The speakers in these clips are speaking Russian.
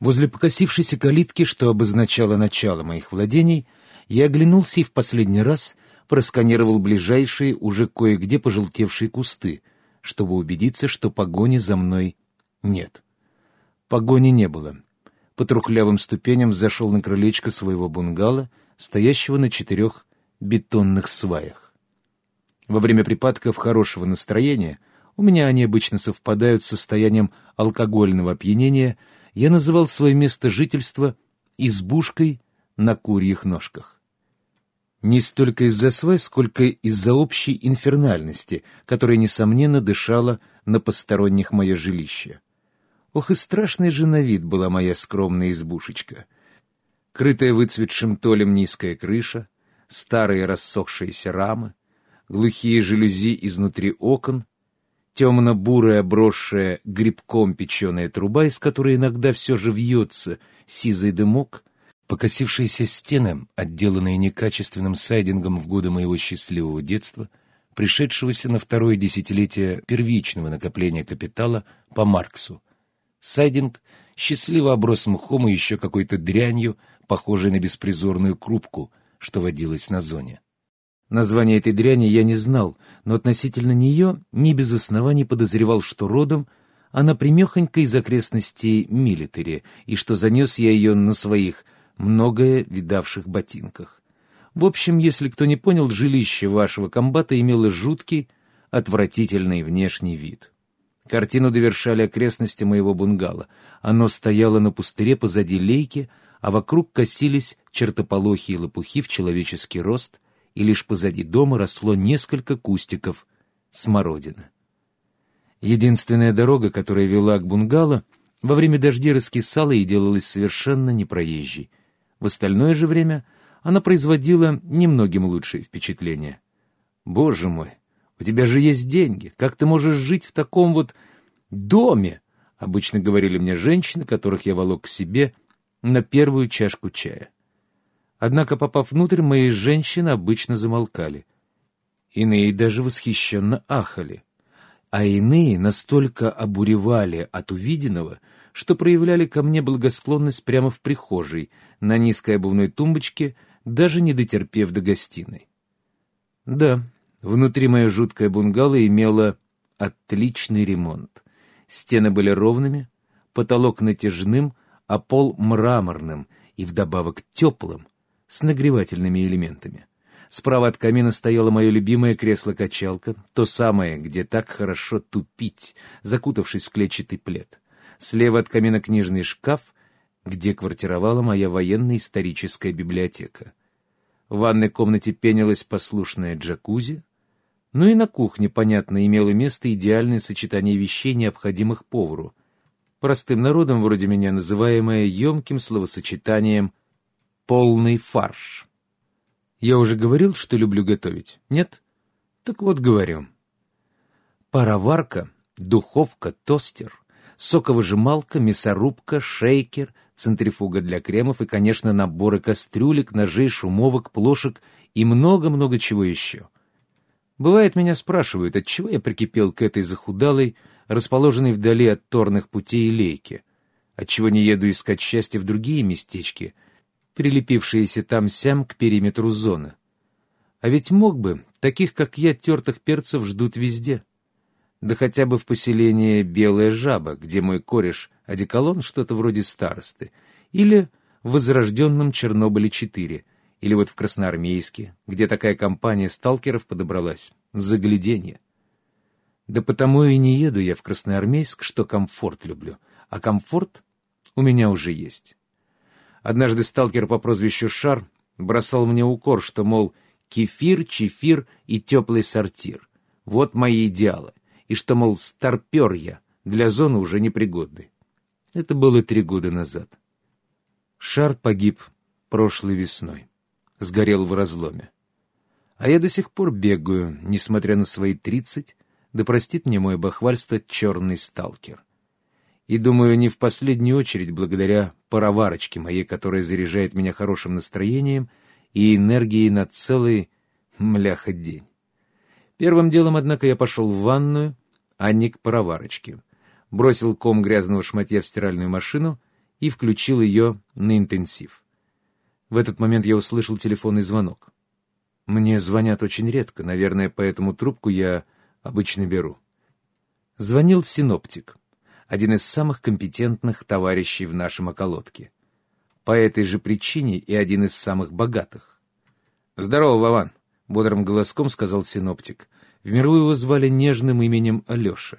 Возле покосившейся калитки, что обозначало начало моих владений, я оглянулся и в последний раз просканировал ближайшие, уже кое-где пожелтевшие кусты, чтобы убедиться, что погони за мной нет. Погони не было. По трухлявым ступеням зашел на крылечко своего бунгало, стоящего на четырех бетонных сваях. Во время припадков хорошего настроения, у меня они обычно совпадают с состоянием алкогольного опьянения — я называл свое место жительства избушкой на курьих ножках. Не столько из-за свай, сколько из-за общей инфернальности, которая, несомненно, дышала на посторонних мое жилище. Ох и страшный же на вид была моя скромная избушечка. Крытая выцветшим толем низкая крыша, старые рассохшиеся рамы, глухие жалюзи изнутри окон, темно-бурая, брошенная грибком печеная труба, из которой иногда все же вьется сизый дымок, покосившиеся стены, отделанные некачественным сайдингом в годы моего счастливого детства, пришедшегося на второе десятилетие первичного накопления капитала по Марксу. Сайдинг счастливо оброс мхом и еще какой-то дрянью, похожей на беспризорную крупку, что водилась на зоне. Название этой дряни я не знал, но относительно нее не без оснований подозревал, что родом она примехонька из окрестностей Милитари, и что занес я ее на своих многое видавших ботинках. В общем, если кто не понял, жилище вашего комбата имело жуткий, отвратительный внешний вид. Картину довершали окрестности моего бунгало. Оно стояло на пустыре позади лейки, а вокруг косились чертополохи и лопухи в человеческий рост — и лишь позади дома росло несколько кустиков смородины. Единственная дорога, которая вела к бунгало, во время дождей раскисала и делалась совершенно непроезжей. В остальное же время она производила немногим лучшее впечатление. «Боже мой, у тебя же есть деньги, как ты можешь жить в таком вот доме?» Обычно говорили мне женщины, которых я волок к себе на первую чашку чая. Однако, попав внутрь, мои женщины обычно замолкали. Иные даже восхищенно ахали. А иные настолько обуревали от увиденного, что проявляли ко мне благосклонность прямо в прихожей, на низкой обувной тумбочке, даже не дотерпев до гостиной. Да, внутри моя жуткая бунгало имела отличный ремонт. Стены были ровными, потолок натяжным, а пол мраморным и вдобавок теплым, с нагревательными элементами. Справа от камина стояло мое любимое кресло-качалка, то самое, где так хорошо тупить, закутавшись в клетчатый плед. Слева от камина книжный шкаф, где квартировала моя военно-историческая библиотека. В ванной комнате пенилась послушная джакузи, ну и на кухне, понятно, имело место идеальное сочетание вещей, необходимых повару, простым народом вроде меня называемое емким словосочетанием полный фарш. Я уже говорил, что люблю готовить, нет? Так вот говорю. Пароварка, духовка, тостер, соковыжималка, мясорубка, шейкер, центрифуга для кремов и, конечно, наборы кастрюлек, ножей, шумовок, плошек и много-много чего еще. Бывает, меня спрашивают, отчего я прикипел к этой захудалой, расположенной вдали от торных путей и лейке, отчего не еду искать счастья в другие местечки — прилепившиеся там-сям к периметру зоны. А ведь мог бы, таких как я, тертых перцев ждут везде. Да хотя бы в поселении Белая Жаба, где мой кореш одеколон что-то вроде старосты, или в возрожденном Чернобыле-4, или вот в Красноармейске, где такая компания сталкеров подобралась. Загляденье. Да потому и не еду я в Красноармейск, что комфорт люблю, а комфорт у меня уже есть. Однажды сталкер по прозвищу Шар бросал мне укор, что, мол, кефир, чефир и теплый сортир. Вот мои идеалы. И что, мол, старпер я, для зоны уже непригодный. Это было три года назад. Шар погиб прошлой весной. Сгорел в разломе. А я до сих пор бегаю, несмотря на свои тридцать, да простит мне мое бахвальство черный сталкер. И, думаю, не в последнюю очередь благодаря пароварочке моей, которая заряжает меня хорошим настроением и энергией на целый, мляха, день. Первым делом, однако, я пошел в ванную, а не к пароварочке. Бросил ком грязного шматья в стиральную машину и включил ее на интенсив. В этот момент я услышал телефонный звонок. Мне звонят очень редко, наверное, поэтому трубку я обычно беру. Звонил синоптик, один из самых компетентных товарищей в нашем околотке. По этой же причине и один из самых богатых. «Здорово, Вован!» — бодрым голоском сказал синоптик. В миру его звали нежным именем Алеша.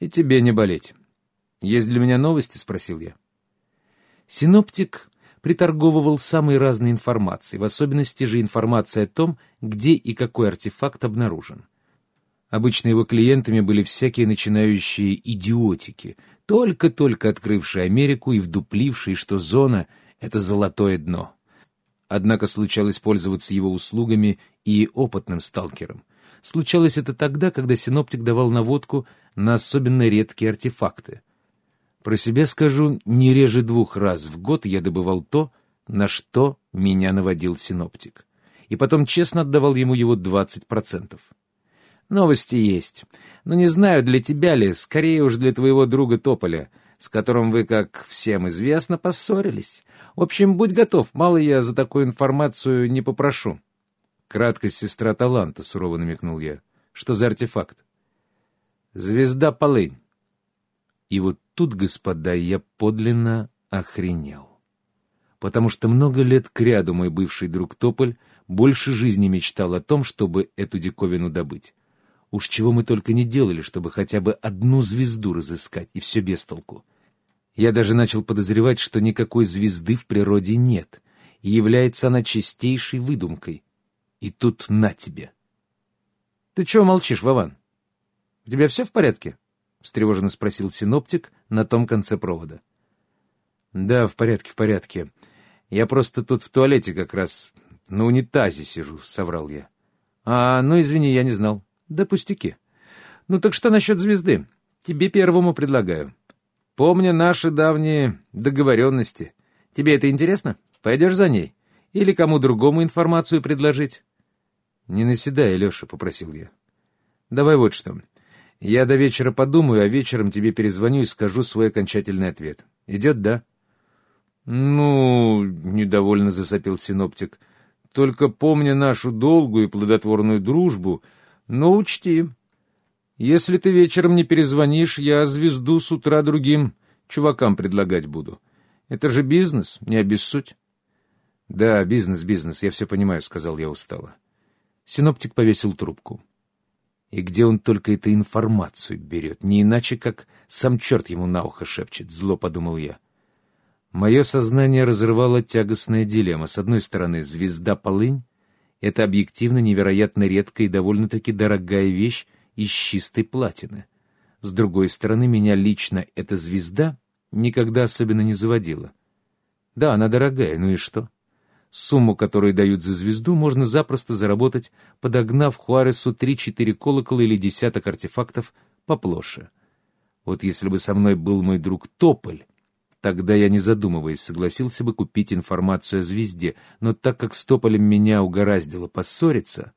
«И тебе не болеть. Есть для меня новости?» — спросил я. Синоптик приторговывал самой разной информацией, в особенности же информацией о том, где и какой артефакт обнаружен. Обычно его клиентами были всякие начинающие идиотики, только-только открывшие Америку и вдуплившие, что зона — это золотое дно. Однако случалось пользоваться его услугами и опытным сталкерам. Случалось это тогда, когда синоптик давал наводку на особенно редкие артефакты. Про себя скажу, не реже двух раз в год я добывал то, на что меня наводил синоптик. И потом честно отдавал ему его 20%. Новости есть. Но не знаю, для тебя ли, скорее уж для твоего друга Тополя, с которым вы, как всем известно, поссорились. В общем, будь готов, мало я за такую информацию не попрошу. Краткость сестра таланта, сурово намекнул я. Что за артефакт? Звезда полынь. И вот тут, господа, я подлинно охренел. Потому что много лет кряду мой бывший друг Тополь больше жизни мечтал о том, чтобы эту диковину добыть. Уж чего мы только не делали, чтобы хотя бы одну звезду разыскать, и все без толку. Я даже начал подозревать, что никакой звезды в природе нет, и является она чистейшей выдумкой. И тут на тебе. Ты чего молчишь, Вован? У тебя все в порядке? — встревоженно спросил синоптик на том конце провода. «Да, в порядке, в порядке. Я просто тут в туалете как раз на унитазе сижу», — соврал я. «А, ну, извини, я не знал. Да пустяки. Ну так что насчет звезды? Тебе первому предлагаю. Помня наши давние договоренности. Тебе это интересно? Пойдешь за ней? Или кому другому информацию предложить?» «Не наседай, Леша», — попросил я. «Давай вот что. Я до вечера подумаю, а вечером тебе перезвоню и скажу свой окончательный ответ. Идет, да? Ну, недовольно засопил синоптик. Только помня нашу долгую и плодотворную дружбу, но учти, если ты вечером не перезвонишь, я звезду с утра другим чувакам предлагать буду. Это же бизнес, не обессудь. Да, бизнес, бизнес, я все понимаю, сказал я устало. Синоптик повесил трубку. И где он только эту информацию берет? Не иначе, как сам черт ему на ухо шепчет, зло подумал я. Мое сознание разрывало тягостная дилемма. С одной стороны, звезда полынь — это объективно невероятно редкая и довольно-таки дорогая вещь из чистой платины. С другой стороны, меня лично эта звезда никогда особенно не заводила. Да, она дорогая, ну и что? Сумму, которую дают за звезду, можно запросто заработать, подогнав Хуаресу 3-4 колокола или десяток артефактов поплоше. Вот если бы со мной был мой друг Тополь, тогда я, не задумываясь, согласился бы купить информацию о звезде, но так как с Тополем меня угораздило поссориться...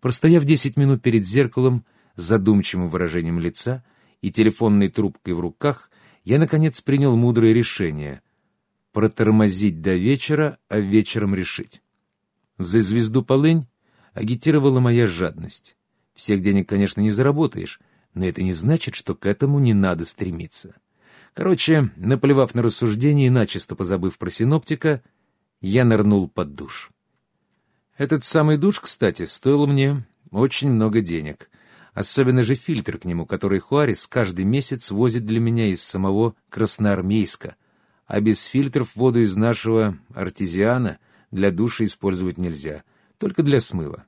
Простояв десять минут перед зеркалом, задумчивым выражением лица и телефонной трубкой в руках, я, наконец, принял мудрое решение — протормозить до вечера, а вечером решить. За звезду полынь агитировала моя жадность. Всех денег, конечно, не заработаешь, но это не значит, что к этому не надо стремиться. Короче, наплевав на рассуждение и начисто позабыв про синоптика, я нырнул под душ. Этот самый душ, кстати, стоил мне очень много денег. Особенно же фильтр к нему, который Хуарес каждый месяц возит для меня из самого Красноармейска — а без фильтров воду из нашего артезиана для душа использовать нельзя, только для смыва.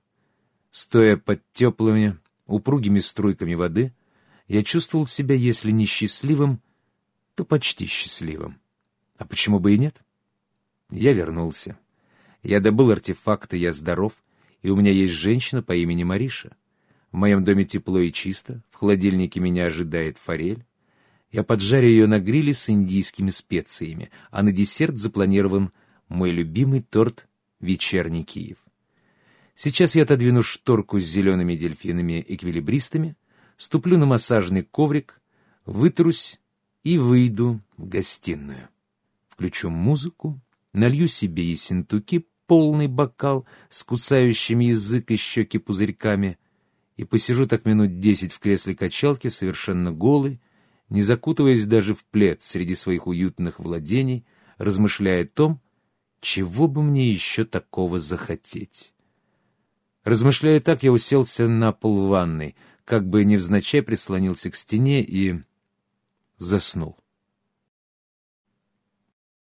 Стоя под теплыми, упругими струйками воды, я чувствовал себя, если не счастливым, то почти счастливым. А почему бы и нет? Я вернулся. Я добыл артефакты, я здоров, и у меня есть женщина по имени Мариша. В моем доме тепло и чисто, в холодильнике меня ожидает форель. Я поджарю ее на гриле с индийскими специями, а на десерт запланирован мой любимый торт «Вечерний Киев». Сейчас я отодвину шторку с зелеными дельфинами-эквилибристами, ступлю на массажный коврик, вытрусь и выйду в гостиную. Включу музыку, налью себе и синтуки полный бокал с кусающими язык и щеки пузырьками и посижу так минут десять в кресле качалки совершенно голый, не закутываясь даже в плед среди своих уютных владений, размышляя о том, чего бы мне еще такого захотеть. Размышляя так, я уселся на пол ванной, как бы невзначай прислонился к стене и заснул.